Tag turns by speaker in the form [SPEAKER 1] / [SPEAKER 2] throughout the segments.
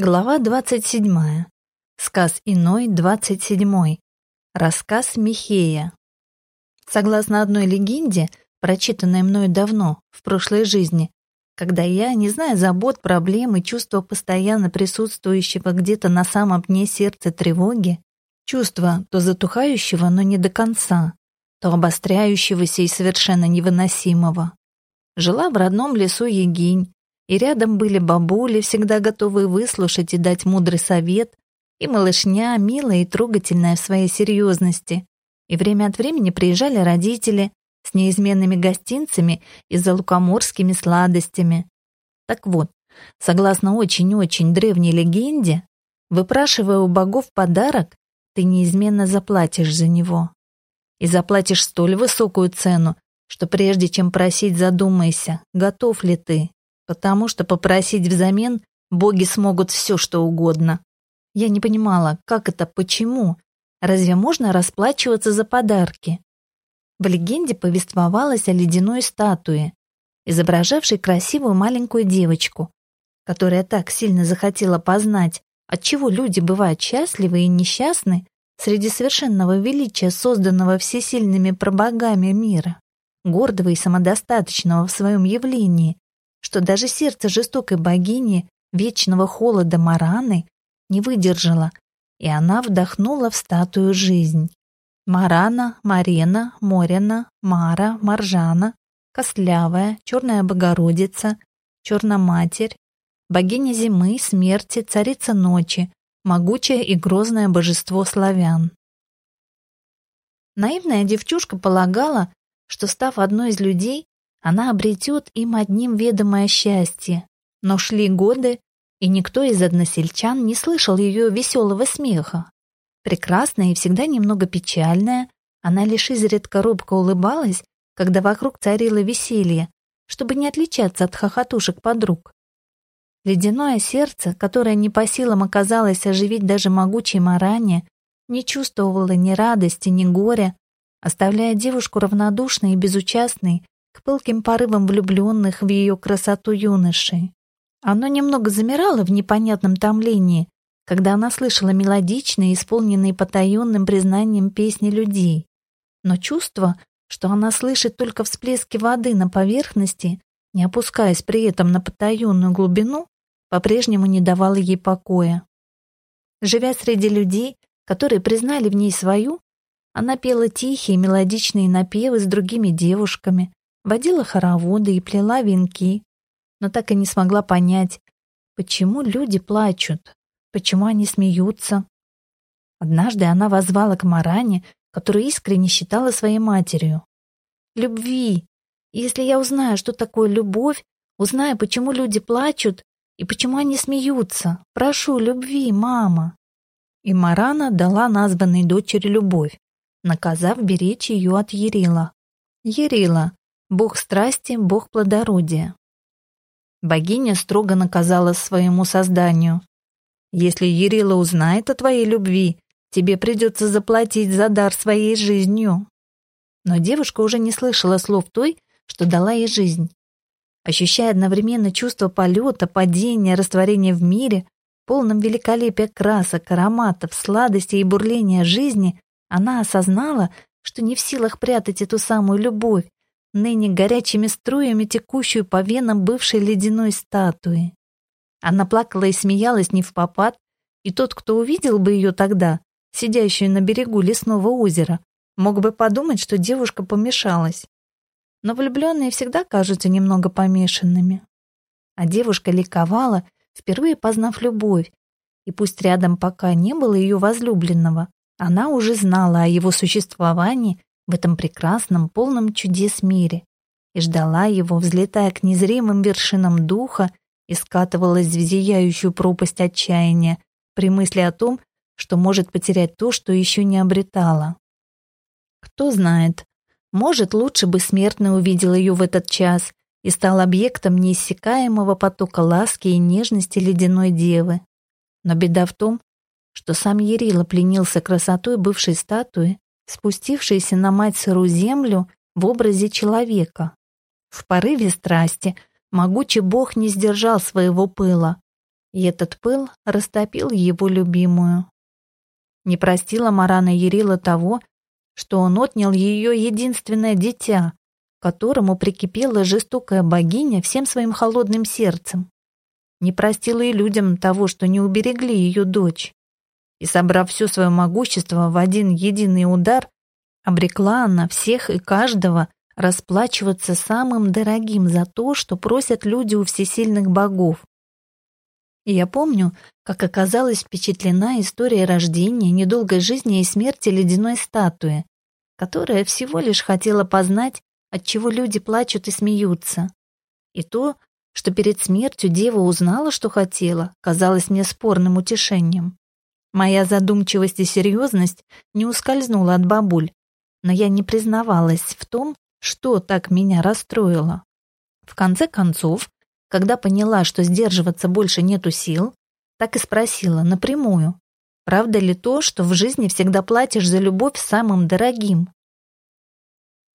[SPEAKER 1] Глава 27. Сказ иной 27. Рассказ Михея. Согласно одной легенде, прочитанной мною давно, в прошлой жизни, когда я, не зная забот, проблем и чувства постоянно присутствующего где-то на самом дне сердца тревоги, чувства то затухающего, но не до конца, то обостряющегося и совершенно невыносимого, жила в родном лесу Егинь, и рядом были бабули, всегда готовые выслушать и дать мудрый совет, и малышня, милая и трогательная в своей серьезности. И время от времени приезжали родители с неизменными гостинцами и залукоморскими сладостями. Так вот, согласно очень-очень древней легенде, выпрашивая у богов подарок, ты неизменно заплатишь за него. И заплатишь столь высокую цену, что прежде чем просить, задумайся, готов ли ты потому что попросить взамен боги смогут все, что угодно. Я не понимала, как это, почему? Разве можно расплачиваться за подарки? В легенде повествовалось о ледяной статуе, изображавшей красивую маленькую девочку, которая так сильно захотела познать, отчего люди бывают счастливы и несчастны среди совершенного величия, созданного всесильными прабогами мира, гордого и самодостаточного в своем явлении, что даже сердце жестокой богини вечного холода Мараны не выдержало, и она вдохнула в статую жизнь. Марана, Марена, Морина, Мара, Маржана, Костлявая, Черная Богородица, Черноматерь, богиня зимы, смерти, царица ночи, могучее и грозное божество славян. Наивная девчушка полагала, что, став одной из людей, она обретет им одним ведомое счастье. Но шли годы, и никто из односельчан не слышал ее веселого смеха. Прекрасная и всегда немного печальная, она лишь изредка робко улыбалась, когда вокруг царило веселье, чтобы не отличаться от хохотушек подруг. Ледяное сердце, которое не по силам оказалось оживить даже могучей Маране, не чувствовало ни радости, ни горя, оставляя девушку равнодушной и безучастной к пылким порывам влюбленных в ее красоту юношей. Оно немного замирало в непонятном томлении, когда она слышала мелодичные, исполненные потаенным признанием песни людей. Но чувство, что она слышит только всплески воды на поверхности, не опускаясь при этом на потаенную глубину, по-прежнему не давало ей покоя. Живя среди людей, которые признали в ней свою, она пела тихие мелодичные напевы с другими девушками, водила хороводы и плела венки, но так и не смогла понять, почему люди плачут, почему они смеются. Однажды она возвала к Маране, которую искренне считала своей матерью. «Любви! Если я узнаю, что такое любовь, узнаю, почему люди плачут и почему они смеются, прошу любви, мама!» И Марана дала названной дочери любовь, наказав беречь ее от Ерила. Ерила Бог страсти, бог плодородия. Богиня строго наказала своему созданию. Если Ерила узнает о твоей любви, тебе придется заплатить за дар своей жизнью. Но девушка уже не слышала слов той, что дала ей жизнь. Ощущая одновременно чувство полета, падения, растворения в мире, полном великолепия красок, ароматов, сладости и бурления жизни, она осознала, что не в силах прятать эту самую любовь, ныне горячими струями текущую по венам бывшей ледяной статуи. Она плакала и смеялась не в попад, и тот, кто увидел бы ее тогда, сидящую на берегу лесного озера, мог бы подумать, что девушка помешалась. Но влюбленные всегда кажутся немного помешанными. А девушка ликовала, впервые познав любовь, и пусть рядом пока не было ее возлюбленного, она уже знала о его существовании в этом прекрасном, полном чудес мире и ждала его, взлетая к незримым вершинам духа и скатывалась в зияющую пропасть отчаяния при мысли о том, что может потерять то, что еще не обретала. Кто знает, может, лучше бы смертный увидел ее в этот час и стал объектом неиссякаемого потока ласки и нежности ледяной девы. Но беда в том, что сам Ярила пленился красотой бывшей статуи спустившийся на мать сырую землю в образе человека. В порыве страсти могучий бог не сдержал своего пыла. И этот пыл растопил его любимую. Не простила Марана Ярила того, что он отнял ее единственное дитя, которому прикипела жестокая богиня всем своим холодным сердцем. Не простила и людям того, что не уберегли ее дочь. И, собрав все свое могущество в один единый удар, обрекла она всех и каждого расплачиваться самым дорогим за то, что просят люди у всесильных богов. И я помню, как оказалась впечатлена историей рождения, недолгой жизни и смерти ледяной статуи, которая всего лишь хотела познать, от чего люди плачут и смеются. И то, что перед смертью дева узнала, что хотела, казалось мне спорным утешением. Моя задумчивость и серьезность не ускользнула от бабуль, но я не признавалась в том, что так меня расстроило. В конце концов, когда поняла, что сдерживаться больше нету сил, так и спросила напрямую, правда ли то, что в жизни всегда платишь за любовь самым дорогим?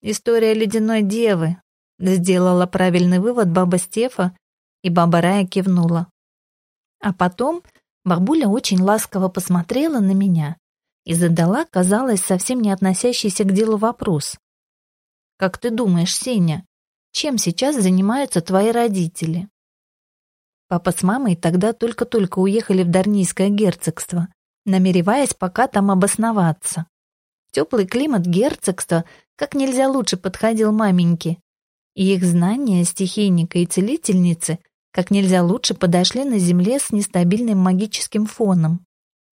[SPEAKER 1] История ледяной девы, сделала правильный вывод баба Стефа, и баба Рая кивнула. А потом бабуля очень ласково посмотрела на меня и задала, казалось, совсем не относящийся к делу вопрос. «Как ты думаешь, Сеня, чем сейчас занимаются твои родители?» Папа с мамой тогда только-только уехали в Дарнийское герцогство, намереваясь пока там обосноваться. Теплый климат герцогства как нельзя лучше подходил маменьке, и их знания стихийника и целительницы как нельзя лучше подошли на земле с нестабильным магическим фоном.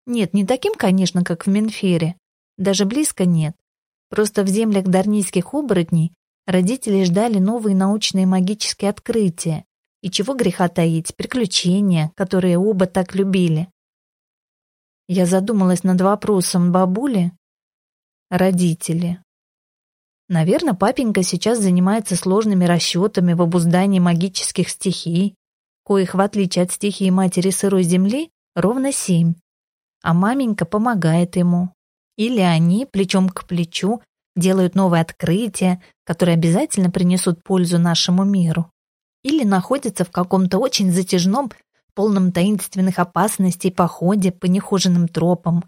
[SPEAKER 1] Нет, не таким, конечно, как в Менфере. Даже близко нет. Просто в землях дарнийских оборотней родители ждали новые научные магические открытия. И чего греха таить, приключения, которые оба так любили. Я задумалась над вопросом бабули, Родители. Наверное, папенька сейчас занимается сложными расчетами в обуздании магических стихий, коих, в отличие от стихии матери сырой земли, ровно семь. А маменька помогает ему. Или они, плечом к плечу, делают новые открытия, которые обязательно принесут пользу нашему миру. Или находятся в каком-то очень затяжном, полном таинственных опасностей походе по нехоженным тропам,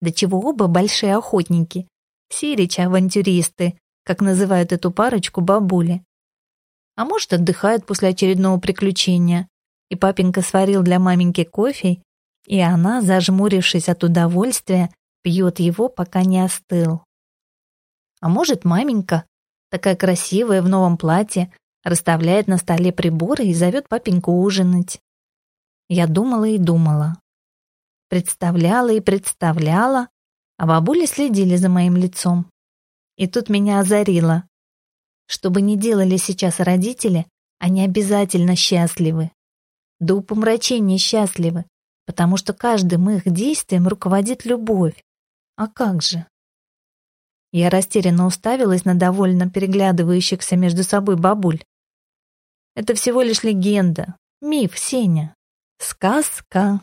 [SPEAKER 1] до чего оба большие охотники, Сирич-авантюристы, как называют эту парочку бабули. А может, отдыхают после очередного приключения. И папенька сварил для маменьки кофе, и она, зажмурившись от удовольствия, пьет его, пока не остыл. А может, маменька, такая красивая в новом платье, расставляет на столе приборы и зовет папеньку ужинать. Я думала и думала. Представляла и представляла, а бабули следили за моим лицом. И тут меня озарило. Что бы ни делали сейчас родители, они обязательно счастливы. До упомрачения счастливы, потому что каждым их действием руководит любовь. А как же? Я растерянно уставилась на довольно переглядывающихся между собой бабуль. Это всего лишь легенда, миф, Сеня. Сказка.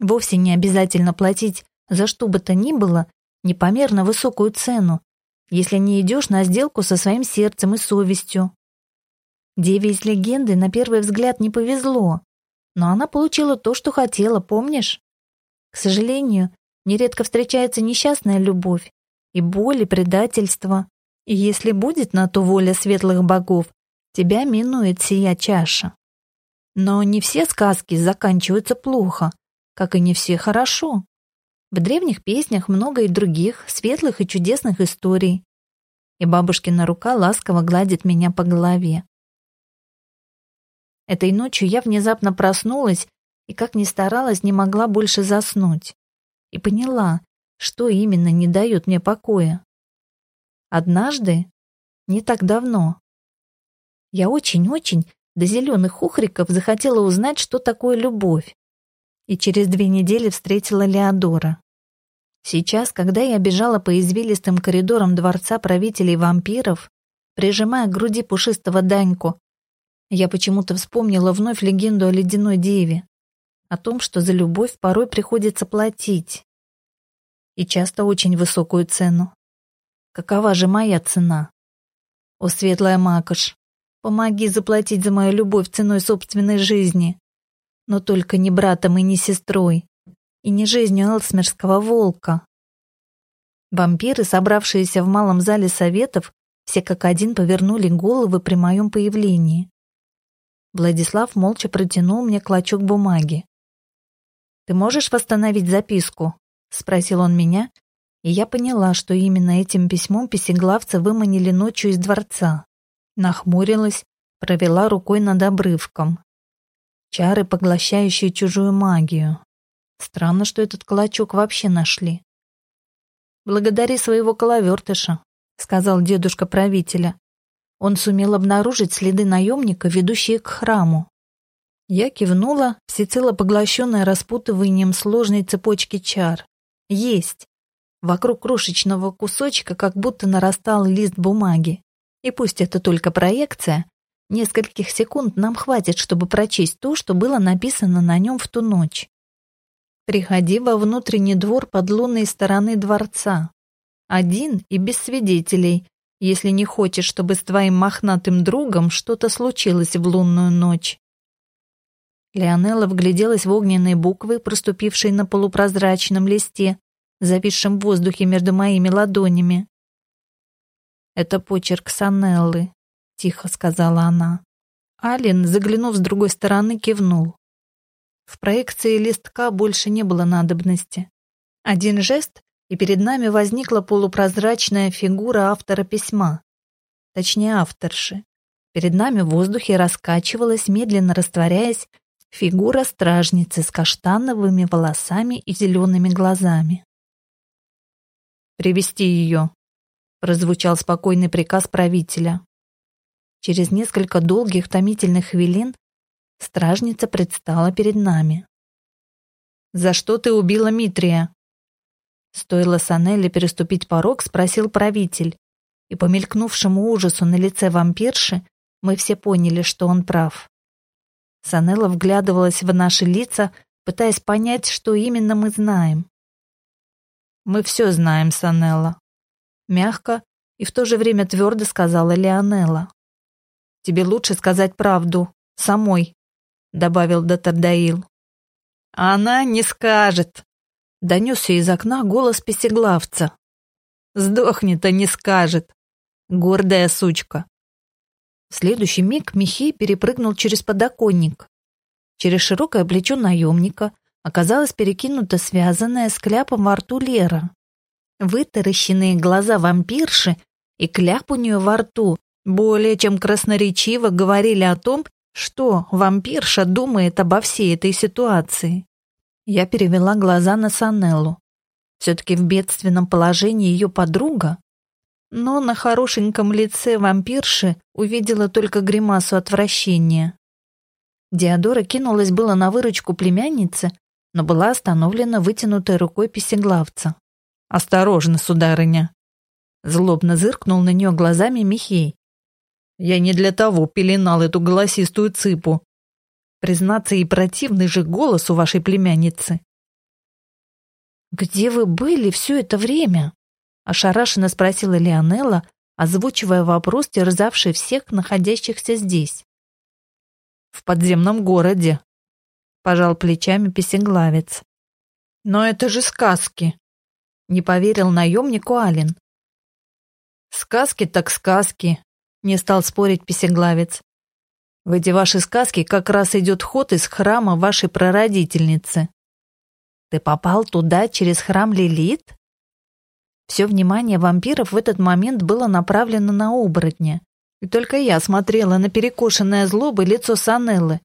[SPEAKER 1] Вовсе не обязательно платить за что бы то ни было непомерно высокую цену, если не идешь на сделку со своим сердцем и совестью. Деве из легенды на первый взгляд не повезло, но она получила то, что хотела, помнишь? К сожалению, нередко встречается несчастная любовь и боль, и предательство. И если будет на то воля светлых богов, тебя минует сия чаша. Но не все сказки заканчиваются плохо, как и не все хорошо. В древних песнях много и других, светлых и чудесных историй. И бабушкина рука ласково гладит меня по голове. Этой ночью я внезапно проснулась и, как ни старалась, не могла больше заснуть. И поняла, что именно не дает мне покоя. Однажды, не так давно, я очень-очень до зеленых ухриков захотела узнать, что такое любовь и через две недели встретила Леодора. Сейчас, когда я бежала по извилистым коридорам дворца правителей вампиров, прижимая к груди пушистого Даньку, я почему-то вспомнила вновь легенду о ледяной деве, о том, что за любовь порой приходится платить. И часто очень высокую цену. Какова же моя цена? О, светлая макаш, помоги заплатить за мою любовь ценой собственной жизни. но только не братом и не сестрой, и не жизнью элсмерского волка. Вампиры, собравшиеся в малом зале советов, все как один повернули головы при моем появлении. Владислав молча протянул мне клочок бумаги. «Ты можешь восстановить записку?» — спросил он меня, и я поняла, что именно этим письмом песеглавца выманили ночью из дворца. Нахмурилась, провела рукой над обрывком. Чары, поглощающие чужую магию. Странно, что этот клочок вообще нашли. «Благодари своего коловертыша», — сказал дедушка правителя. Он сумел обнаружить следы наемника, ведущие к храму. Я кивнула, всецело поглощенная распутыванием сложной цепочки чар. Есть. Вокруг крошечного кусочка как будто нарастал лист бумаги. И пусть это только проекция, нескольких секунд нам хватит, чтобы прочесть то, что было написано на нем в ту ночь. Приходи во внутренний двор под лунной стороны дворца. Один и без свидетелей, если не хочешь, чтобы с твоим мохнатым другом что-то случилось в лунную ночь. Леонелла вгляделась в огненные буквы, проступившие на полупрозрачном листе, зависшем в воздухе между моими ладонями. «Это почерк Санеллы», — тихо сказала она. Ален, заглянув с другой стороны, кивнул. В проекции листка больше не было надобности. Один жест, и перед нами возникла полупрозрачная фигура автора письма. Точнее, авторши. Перед нами в воздухе раскачивалась, медленно растворяясь, фигура стражницы с каштановыми волосами и зелеными глазами. «Привести ее», — прозвучал спокойный приказ правителя. Через несколько долгих томительных хвилин Стражница предстала перед нами. «За что ты убила Митрия?» Стоило Санелле переступить порог, спросил правитель, и по мелькнувшему ужасу на лице вампирши мы все поняли, что он прав. Санелла вглядывалась в наши лица, пытаясь понять, что именно мы знаем. «Мы все знаем, Санелла», — мягко и в то же время твердо сказала Леонелла. «Тебе лучше сказать правду, самой, добавил Датардаил. Она не скажет. Донесся из окна голос песеглавца. Сдохнет, а не скажет. Гордая сучка. В следующий миг Михей перепрыгнул через подоконник. Через широкое плечо наемника оказалась перекинута связанная с кляпом во рту Лера. Вытаращенные глаза вампирши и кляп у нее во рту более чем красноречиво говорили о том, что вампирша думает обо всей этой ситуации? Я перевела глаза на Санеллу. Все-таки в бедственном положении ее подруга. Но на хорошеньком лице вампирши увидела только гримасу отвращения. Диадора кинулась было на выручку племянницы, но была остановлена вытянутой рукой песеглавца. «Осторожно, сударыня!» Злобно зыркнул на нее глазами Михей, я не для того пеленал эту голосистую цыпу. Признаться, и противный же голос у вашей племянницы. «Где вы были все это время?» — ошарашенно спросила Леонелла, озвучивая вопрос, терзавший всех находящихся здесь. «В подземном городе», — пожал плечами песеглавец. «Но это же сказки», — не поверил наемнику Ален. «Сказки так сказки», не стал спорить песеглавец. В эти ваши сказки как раз идет ход из храма вашей прародительницы. Ты попал туда через храм Лилит? Все внимание вампиров в этот момент было направлено на оборотня. И только я смотрела на перекошенное злобой лицо Санеллы.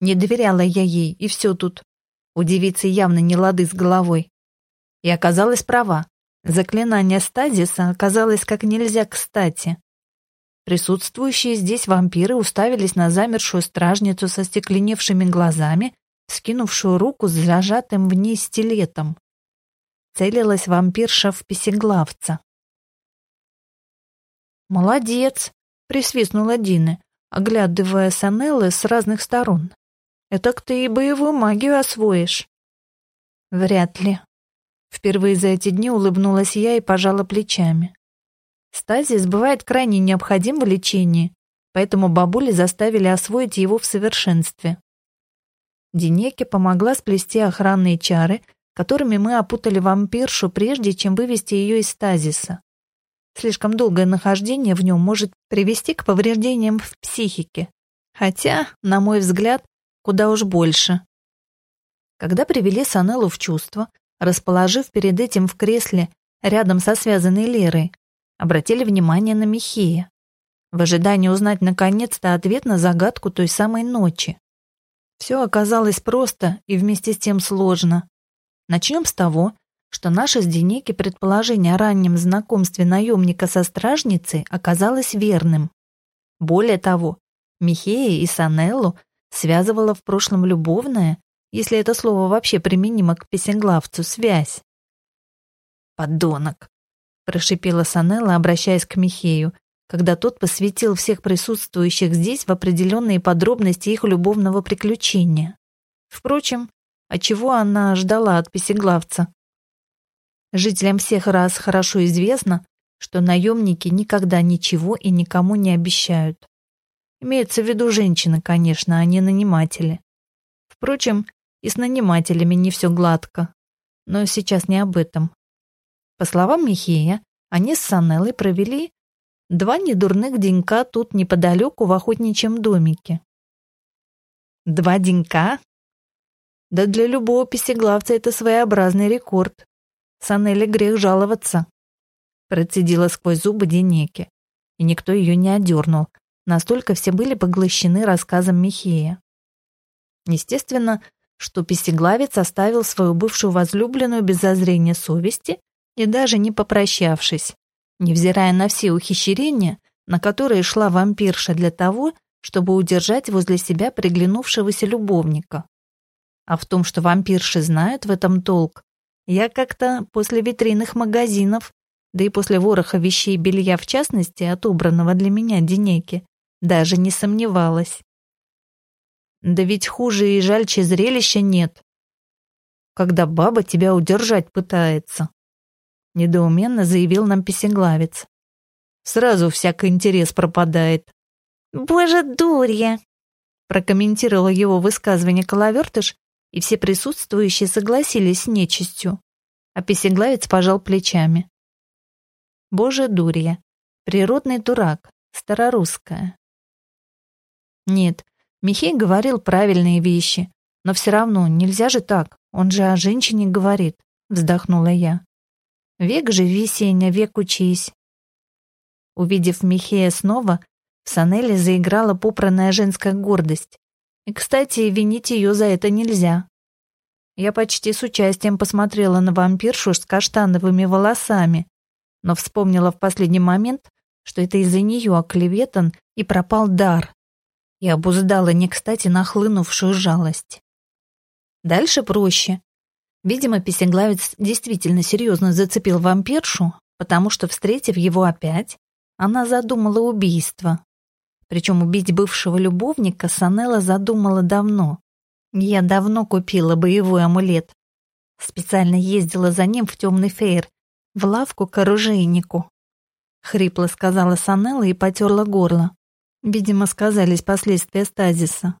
[SPEAKER 1] Не доверяла я ей, и все тут. У девицы явно не лады с головой. И оказалась права. Заклинание стазиса оказалось как нельзя кстати. Присутствующие здесь вампиры уставились на замершую стражницу со стекленевшими глазами, скинувшую руку с зажатым в ней стилетом. Целилась вампирша в песеглавца. «Молодец!» — присвистнула Дина, оглядывая Санеллы с разных сторон. «Этак ты и боевую магию освоишь». «Вряд ли». Впервые за эти дни улыбнулась я и пожала плечами. Стазис бывает крайне необходим в лечении, поэтому бабули заставили освоить его в совершенстве. Денеке помогла сплести охранные чары, которыми мы опутали вампиршу, прежде чем вывести ее из стазиса. Слишком долгое нахождение в нем может привести к повреждениям в психике. Хотя, на мой взгляд, куда уж больше. Когда привели Санеллу в чувство, расположив перед этим в кресле рядом со связанной Лерой, обратили внимание на Михея, в ожидании узнать наконец-то ответ на загадку той самой ночи. Все оказалось просто и вместе с тем сложно. Начнем с того, что наше с Денеки предположение о раннем знакомстве наемника со стражницей оказалось верным. Более того, Михея и Санеллу связывала в прошлом любовная, если это слово вообще применимо к песенглавцу, связь. «Подонок!» – прошипела Санелла, обращаясь к Михею, когда тот посвятил всех присутствующих здесь в определенные подробности их любовного приключения. Впрочем, а чего она ждала от песеглавца? Жителям всех раз хорошо известно, что наемники никогда ничего и никому не обещают. Имеется в виду женщины, конечно, а не наниматели. Впрочем, и с нанимателями не все гладко. Но сейчас не об этом. По словам Михея, они с Санеллой провели Два недурных денька тут неподалеку в охотничьем домике. Два денька? Да для любого песеглавца это своеобразный рекорд. Санелли грех жаловаться. Процедила сквозь зубы Денеки. И никто ее не одернул. Настолько все были поглощены рассказом Михея. Естественно, что песеглавец оставил свою бывшую возлюбленную без зазрения совести и даже не попрощавшись невзирая на все ухищрения, на которые шла вампирша для того, чтобы удержать возле себя приглянувшегося любовника. А в том, что вампирши знают в этом толк, я как-то после витринных магазинов, да и после вороха вещей и белья в частности, отобранного для меня денеки, даже не сомневалась. Да ведь хуже и жальче зрелища нет. Когда баба тебя удержать пытается недоуменно заявил нам песеглавец. Сразу всякий интерес пропадает. «Боже, дурья!» прокомментировал его высказывание Коловертыш, и все присутствующие согласились с нечистью, а песеглавец пожал плечами. «Боже, дурья! Природный дурак, старорусская». Нет, Михей говорил правильные вещи, но все равно нельзя же так, он же о женщине говорит, вздохнула я. Век же весенний, век учись. Увидев Михея снова, в Санелле заиграла попранная женская гордость. И, кстати, винить ее за это нельзя. Я почти с участием посмотрела на вампиршу с каштановыми волосами, но вспомнила в последний момент, что это из-за нее оклеветан и пропал дар, и обуздала не кстати нахлынувшую жалость. Дальше проще. Видимо, песеглавец действительно серьезно зацепил вампиршу, потому что, встретив его опять, она задумала убийство. Причем убить бывшего любовника Санелла задумала давно. Я давно купила боевой амулет. Специально ездила за ним в темный фейр, в лавку к оружейнику. Хрипло сказала Санелла и потерла горло. Видимо, сказались последствия стазиса.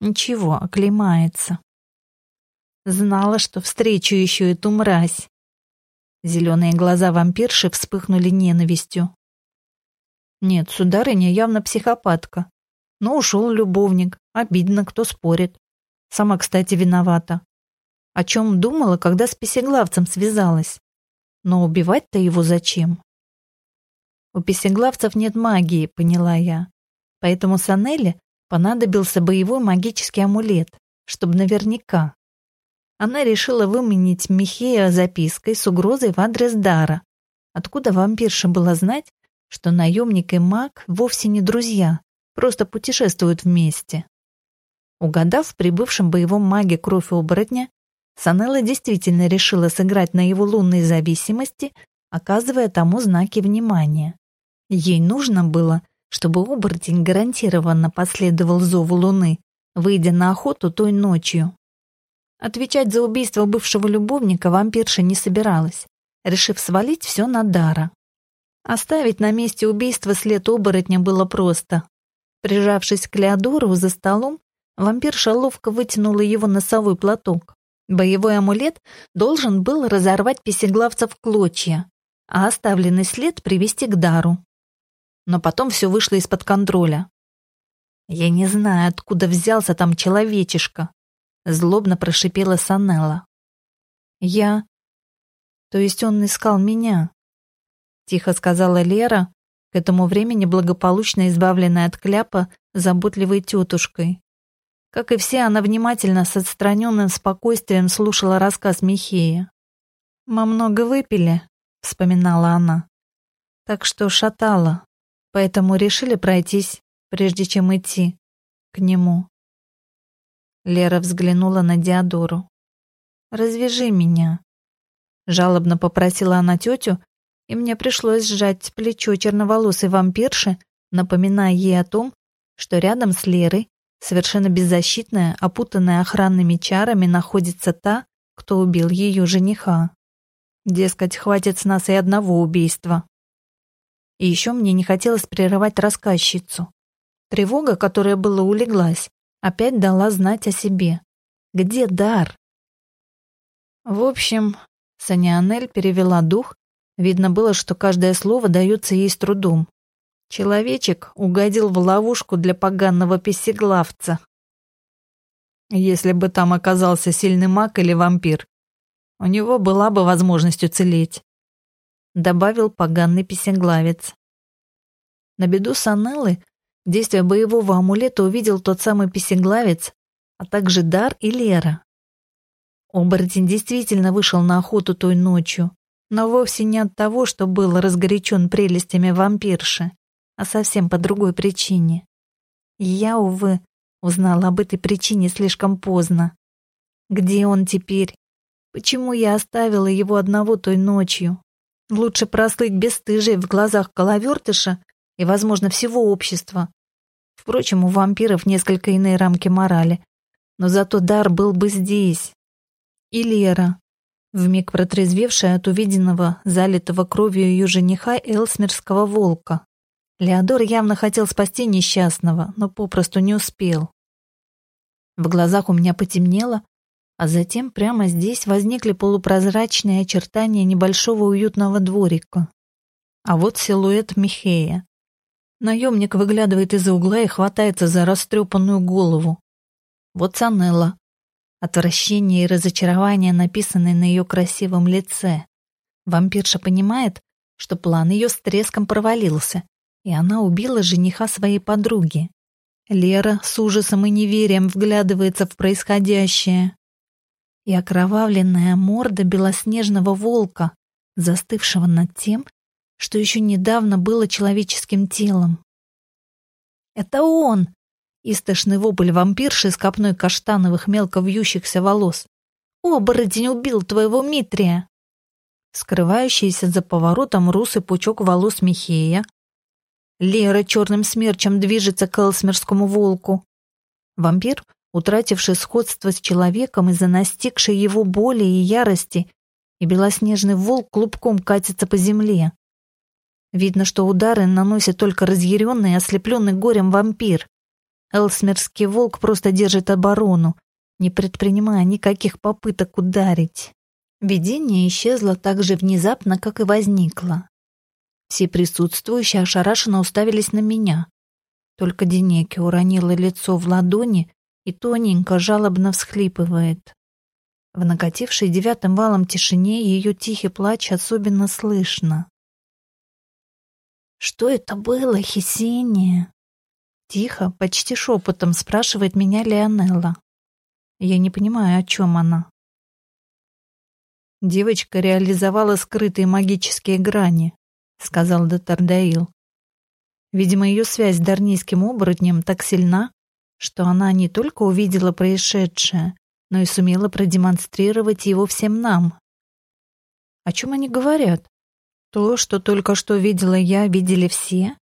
[SPEAKER 1] Ничего, оклемается. Знала, что встречу еще эту мразь. Зеленые глаза вампирши вспыхнули ненавистью. Нет, сударыня явно психопатка. Но ушел любовник. Обидно, кто спорит. Сама, кстати, виновата. О чем думала, когда с песеглавцем связалась. Но убивать-то его зачем? У песеглавцев нет магии, поняла я. Поэтому Санелле понадобился боевой магический амулет, чтобы наверняка. Она решила выменить Михея запиской с угрозой в адрес Дара. Откуда вампирша была знать, что наемник и маг вовсе не друзья, просто путешествуют вместе? Угадав в прибывшем боевом маге кровь оборотня, Санелла действительно решила сыграть на его лунной зависимости, оказывая тому знаки внимания. Ей нужно было, чтобы оборотень гарантированно последовал зову луны, выйдя на охоту той ночью. Отвечать за убийство бывшего любовника вампирша не собиралась, решив свалить все на Дара. Оставить на месте убийства след оборотня было просто. Прижавшись к Леодору за столом, Вампирша ловко вытянула его носовой платок. Боевой амулет должен был разорвать песеглавца в клочья, а оставленный след привести к дару. Но потом все вышло из-под контроля. «Я не знаю, откуда взялся там человечишка», — злобно прошипела Санелла. «Я...» «То есть он искал меня?» — тихо сказала Лера, к этому времени благополучно избавленная от кляпа заботливой тетушкой. Как и все, она внимательно, с отстраненным спокойствием слушала рассказ Михея. «Мы много выпили», — вспоминала она. «Так что шатала, поэтому решили пройтись, прежде чем идти к нему». Лера взглянула на Диадору. «Развяжи меня», — жалобно попросила она тетю, и мне пришлось сжать плечо черноволосой вампирши, напоминая ей о том, что рядом с Лерой Совершенно беззащитная, опутанная охранными чарами, находится та, кто убил ее жениха. Дескать, хватит с нас и одного убийства. И еще мне не хотелось прерывать рассказчицу. Тревога, которая была улеглась, опять дала знать о себе. Где дар? В общем, Саня перевела дух. Видно было, что каждое слово дается ей с трудом. Человечек угодил в ловушку для поганого песеглавца. Если бы там оказался сильный маг или вампир, у него была бы возможность уцелеть, добавил поганый песеглавец. На беду Санеллы действие боевого амулета увидел тот самый песеглавец, а также Дар и Лера. Оборотень действительно вышел на охоту той ночью, но вовсе не от того, что был разгорячен прелестями вампирши а совсем по другой причине. я, увы, узнала об этой причине слишком поздно. Где он теперь? Почему я оставила его одного той ночью? Лучше прослыть бесстыжей в глазах коловертыша и, возможно, всего общества. Впрочем, у вампиров несколько иные рамки морали. Но зато дар был бы здесь. И Лера, вмиг протрезвевшая от увиденного, залитого кровью ее жениха Элсмерского волка. Леодор явно хотел спасти несчастного, но попросту не успел. В глазах у меня потемнело, а затем прямо здесь возникли полупрозрачные очертания небольшого уютного дворика. А вот силуэт Михея. Наемник выглядывает из-за угла и хватается за растрепанную голову. Вот Санелла. Отвращение и разочарование написаны на ее красивом лице. Вампирша понимает, что план ее с треском провалился, и она убила жениха своей подруги. Лера с ужасом и неверием вглядывается в происходящее. И окровавленная морда белоснежного волка, застывшего над тем, что еще недавно было человеческим телом. «Это он!» — истошный вопль вампирши с копной каштановых мелко вьющихся волос. «Оборотень убил твоего Митрия!» Скрывающийся за поворотом русый пучок волос Михея Лера черным смерчем движется к элсмерскому волку. Вампир, утративший сходство с человеком из-за настигшей его боли и ярости, и белоснежный волк клубком катится по земле. Видно, что удары наносит только разъяренный и ослепленный горем вампир. Элсмерский волк просто держит оборону, не предпринимая никаких попыток ударить. Видение исчезло так же внезапно, как и возникло. Все присутствующие ошарашенно уставились на меня. Только Денеки уронила лицо в ладони и тоненько жалобно всхлипывает. В накатившей девятым валом тишине ее тихий плач особенно слышно. «Что это было, Хесения?» Тихо, почти шепотом спрашивает меня Леонелла. Я не понимаю, о чем она. Девочка реализовала скрытые магические грани, — сказал Дотардаил. Видимо, ее связь с дарнийским оборотнем так сильна, что она не только увидела происшедшее, но и сумела продемонстрировать его всем нам. О чем они говорят? То, что только что видела я, видели все?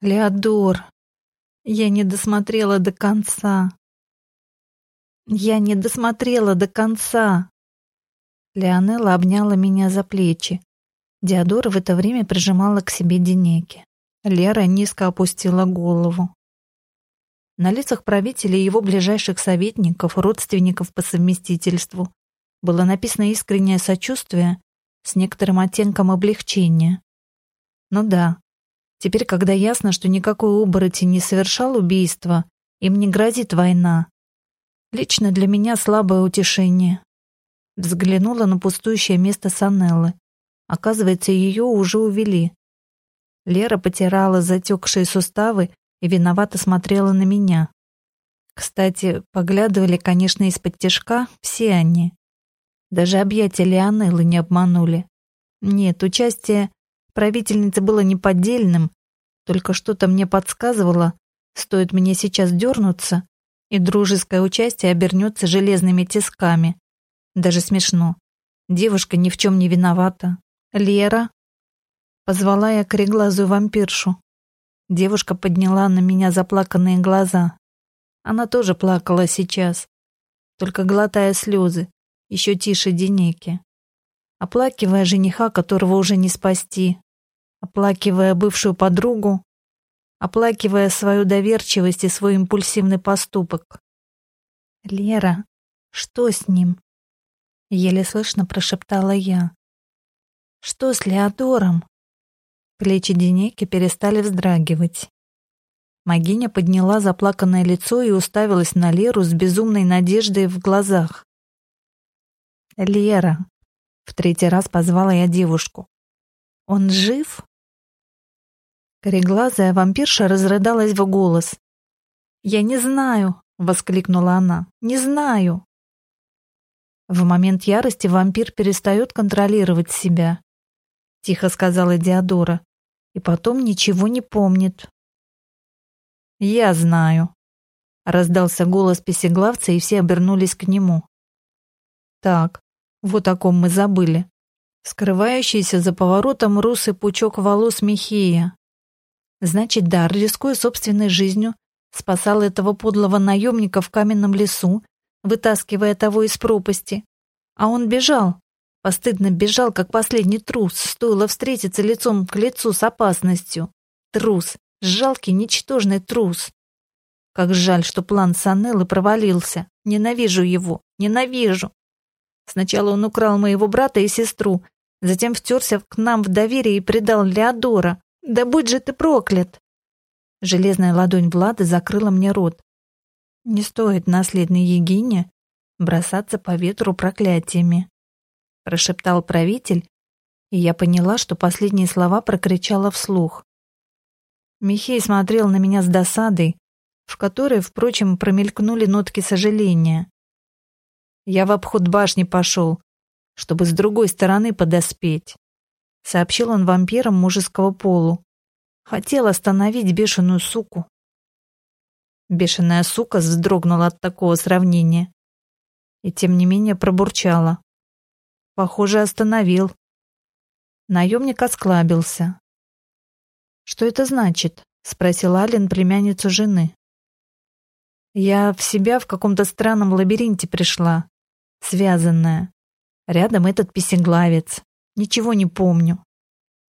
[SPEAKER 1] Леодор, я не досмотрела до конца. Я не досмотрела до конца. Леонелла обняла меня за плечи. Диадора в это время прижимала к себе Денеки. Лера низко опустила голову. На лицах правителя и его ближайших советников, родственников по совместительству, было написано искреннее сочувствие с некоторым оттенком облегчения. Ну да, теперь, когда ясно, что никакой оборотень не совершал убийства, им не грозит война. Лично для меня слабое утешение. Взглянула на пустующее место Санеллы. Оказывается, ее уже увели. Лера потирала затекшие суставы и виновато смотрела на меня. Кстати, поглядывали, конечно, из-под тяжка все они. Даже объятия Леонеллы не обманули. Нет, участие правительницы было неподдельным, только что-то мне подсказывало, стоит мне сейчас дернуться, и дружеское участие обернется железными тисками. Даже смешно. Девушка ни в чем не виновата. Лера. Позвала я кореглазую вампиршу. Девушка подняла на меня заплаканные глаза. Она тоже плакала сейчас, только глотая слезы, еще тише Денеки. Оплакивая жениха, которого уже не спасти, оплакивая бывшую подругу, оплакивая свою доверчивость и свой импульсивный поступок. «Лера, что с ним?» Еле слышно прошептала я. «Что с Леодором?» Плечи Денеки перестали вздрагивать. Магиня подняла заплаканное лицо и уставилась на Леру с безумной надеждой в глазах. «Лера!» — в третий раз позвала я девушку. «Он жив?» Кореглазая вампирша разрыдалась в голос. «Я не знаю!» — воскликнула она. «Не знаю!» В момент ярости вампир перестает контролировать себя. Тихо сказала Диадора. И потом ничего не помнит. «Я знаю», — раздался голос песеглавца, и все обернулись к нему. «Так, вот о ком мы забыли. Скрывающийся за поворотом русый пучок волос Михея. Значит, Дар, рискуя собственной жизнью, спасал этого подлого наемника в каменном лесу, вытаскивая того из пропасти. А он бежал, постыдно бежал, как последний трус, стоило встретиться лицом к лицу с опасностью. Трус, жалкий, ничтожный трус. Как жаль, что план Санеллы провалился. Ненавижу его, ненавижу. Сначала он украл моего брата и сестру, затем втерся к нам в доверие и предал Леодора. Да будь же ты проклят!» Железная ладонь Влада закрыла мне рот. Не стоит наследной Егине бросаться по ветру проклятиями, прошептал правитель, и я поняла, что последние слова прокричала вслух. Михей смотрел на меня с досадой, в которой, впрочем, промелькнули нотки сожаления. Я в обход башни пошел, чтобы с другой стороны подоспеть. Сообщил он вампирам мужеского полу. Хотел остановить бешеную суку. Бешеная сука вздрогнула от такого сравнения. И тем не менее пробурчала. Похоже, остановил. Наемник осклабился. «Что это значит?» — спросил Ален племянницу жены. «Я в себя в каком-то странном лабиринте пришла связанная. Рядом этот песеглавец. Ничего не помню.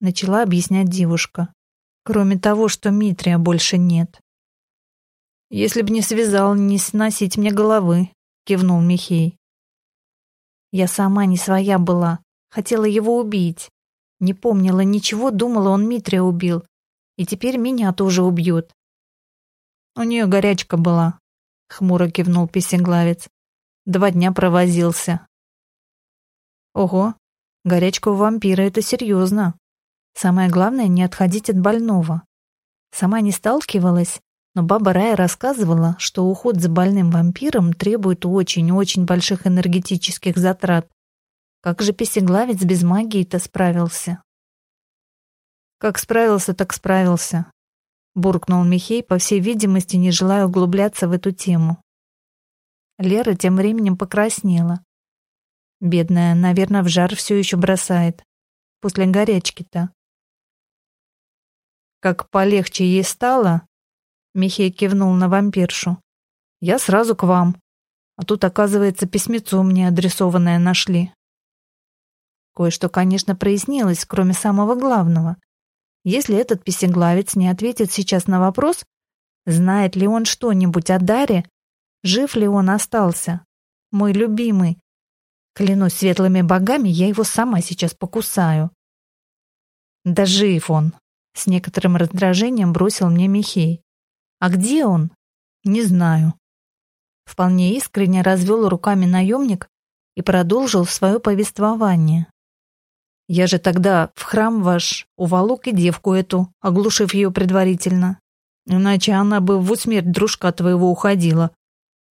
[SPEAKER 1] Начала объяснять девушка. Кроме того, что Митрия больше нет. Если б не связал, не сносить мне головы, кивнул Михей. Я сама не своя была. Хотела его убить. Не помнила ничего, думала, он Митрия убил. И теперь меня тоже убьет. У нее горячка была, хмуро кивнул песеглавец. Два дня провозился. Ого, горячка у вампира — это серьезно. Самое главное — не отходить от больного. Сама не сталкивалась, но баба Рая рассказывала, что уход за больным вампиром требует очень-очень больших энергетических затрат. Как же песеглавец без магии-то справился? Как справился, так справился, буркнул Михей, по всей видимости, не желая углубляться в эту тему. Лера тем временем покраснела. Бедная, наверное, в жар все еще бросает. После горячки-то. Как полегче ей стало, Михей кивнул на вампиршу. Я сразу к вам. А тут, оказывается, письмецо мне адресованное нашли. Кое-что, конечно, прояснилось, кроме самого главного. Если этот писеглавец не ответит сейчас на вопрос, Знает ли он что-нибудь о Даре? Жив ли он остался? Мой любимый. Клянусь светлыми богами, я его сама сейчас покусаю. Да жив он. С некоторым раздражением бросил мне Михей. А где он? Не знаю. Вполне искренне развел руками наемник и продолжил свое повествование. Я же тогда в храм ваш уволок и девку эту, оглушив ее предварительно. Иначе она бы в усмерть дружка твоего уходила.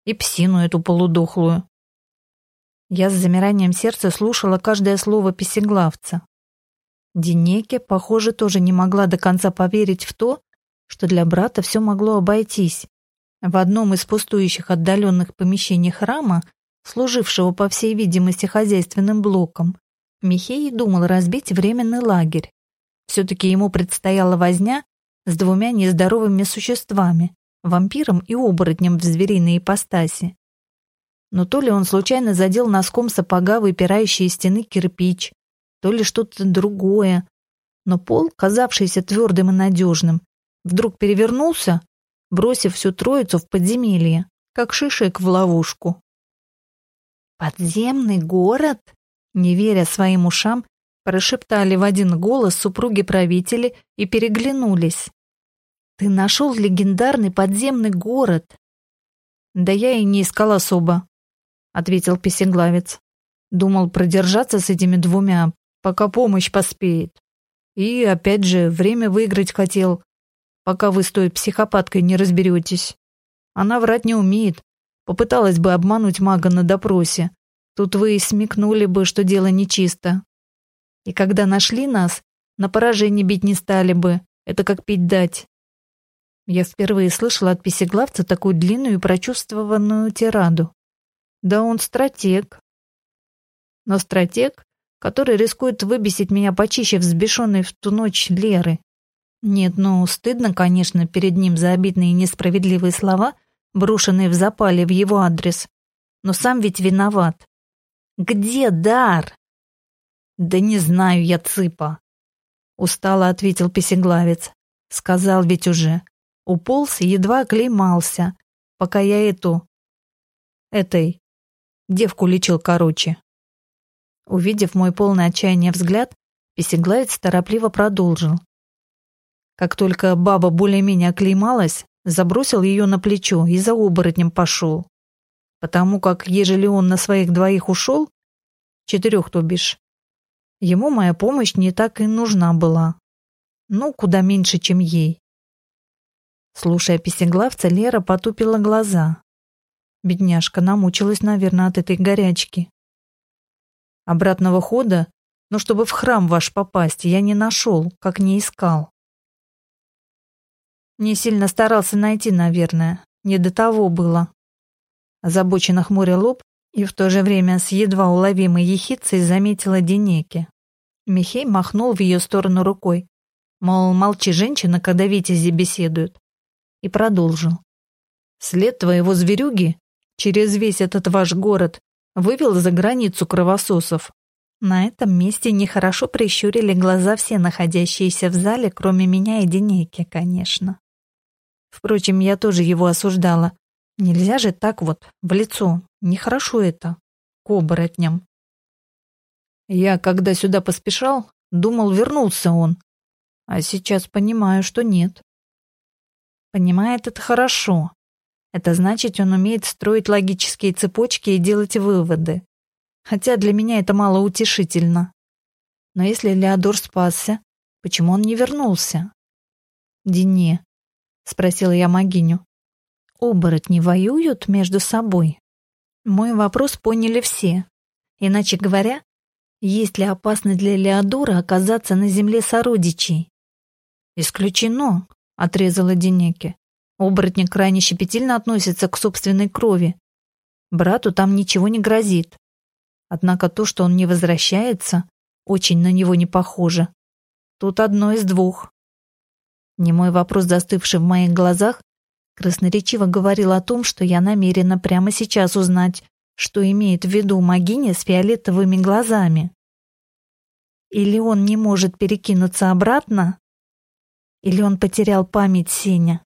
[SPEAKER 1] И псину эту полудохлую. Я с замиранием сердца слушала каждое слово песеглавца. Денеке, похоже, тоже не могла до конца поверить в то, что для брата все могло обойтись. В одном из пустующих отдаленных помещений храма, служившего, по всей видимости, хозяйственным блоком, Михей думал разбить временный лагерь. Все-таки ему предстояла возня с двумя нездоровыми существами, вампиром и оборотнем в звериной ипостаси. Но то ли он случайно задел носком сапога выпирающие из стены кирпич, то ли что-то другое. Но пол, казавшийся твердым и надежным, вдруг перевернулся, бросив всю троицу в подземелье, как шишек в ловушку. «Подземный город?» Не веря своим ушам, прошептали в один голос супруги-правители и переглянулись. «Ты нашел легендарный подземный город!» «Да я и не искал особо», — ответил песеглавец. «Думал продержаться с этими двумя, пока помощь поспеет. И, опять же, время выиграть хотел, пока вы с той психопаткой не разберетесь. Она врать не умеет, попыталась бы обмануть мага на допросе, Тут вы и смекнули бы, что дело нечисто. И когда нашли нас, на поражение бить не стали бы. Это как пить дать. Я впервые слышала от писеглавца такую длинную и прочувствованную тираду. Да он стратег. Но стратег, который рискует выбесить меня почище взбешенной в ту ночь Леры. Нет, ну, стыдно, конечно, перед ним за обидные и несправедливые слова, брошенные в запале в его адрес. Но сам ведь виноват. Где дар? Да не знаю я, цыпа. Устало ответил песеглавец. Сказал ведь уже. Уполз и едва оклеймался, пока я эту... Этой... Девку лечил короче. Увидев мой полный отчаяния взгляд, песеглавец торопливо продолжил. Как только баба более-менее оклеймалась, забросил ее на плечо и за оборотнем пошел потому как, ежели он на своих двоих ушел, четырех то бишь, ему моя помощь не так и нужна была. Ну, куда меньше, чем ей. Слушая песеглавца, Лера потупила глаза. Бедняжка намучилась, наверное, от этой горячки. Обратного хода, ну, чтобы в храм ваш попасть, я не нашел, как не искал. Не сильно старался найти, наверное. Не до того было озабоченно хмуря лоб и в то же время с едва уловимой ехицей заметила Денеки. Михей махнул в ее сторону рукой, мол, молчи, женщина, когда витязи беседуют, и продолжил. След твоего зверюги через весь этот ваш город вывел за границу кровососов. На этом месте нехорошо прищурили глаза все находящиеся в зале, кроме меня и Денеки, конечно. Впрочем, я тоже его осуждала, Нельзя же так вот, в лицо. Нехорошо это. К оборотням. Я, когда сюда поспешал, думал, вернулся он. А сейчас понимаю, что нет. Понимает это хорошо. Это значит, он умеет строить логические цепочки и делать выводы. Хотя для меня это мало утешительно. Но если Леодор спасся, почему он не вернулся? «Дине», — спросила я Магиню, оборотни воюют между собой? Мой вопрос поняли все. Иначе говоря, есть ли опасность для Леодора оказаться на земле сородичей? «Исключено», — отрезала Денеке. Оборотни крайне щепетильно относятся к собственной крови. Брату там ничего не грозит. Однако то, что он не возвращается, очень на него не похоже. Тут одно из двух. Не мой вопрос, застывший в моих глазах, красноречиво говорил о том, что я намерена прямо сейчас узнать, что имеет в виду Магиня с фиолетовыми глазами. Или он не может перекинуться обратно? Или он потерял память Сеня?